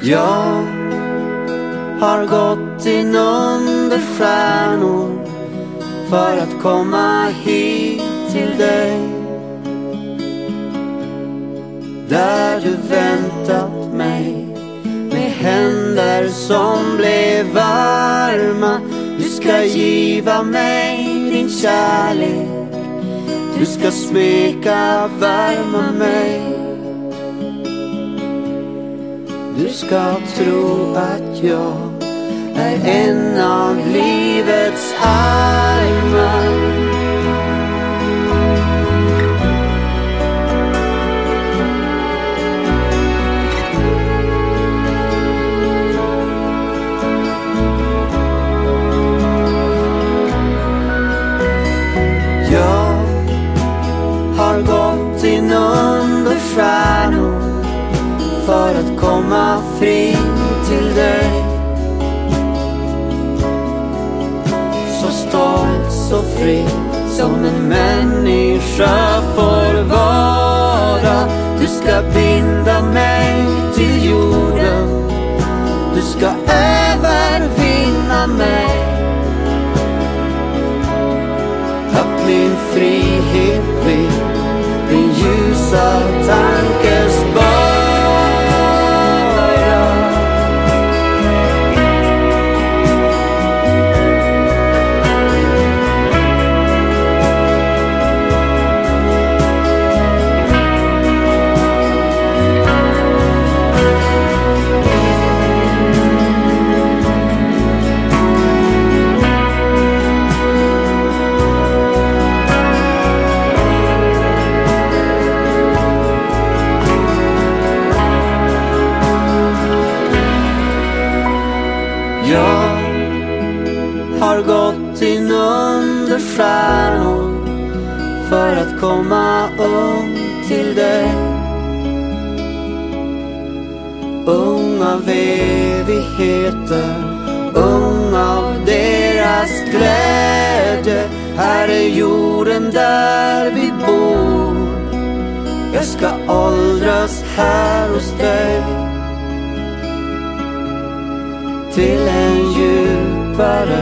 Jag har gått in under stjärnor för att komma hit till dig. Där du väntat mig med händer som blev varma. Du ska giva mig din kärlek. Du ska smeka, värma mig. Du ska tro att jag är en av livets armar. Jag har gått in under stjärnor fri till dig. Så stolt, så fri som en människa får vara. Du ska binda mig till jorden. Du ska övervinna mig. Att min frihet blir din ljusa tanke Jag har gått in under stjärnor för att komma ung till dig. Ung av evigheter, ung av deras glädje. Här är jorden där vi bor. Jag ska åldras här hos dig till en djupare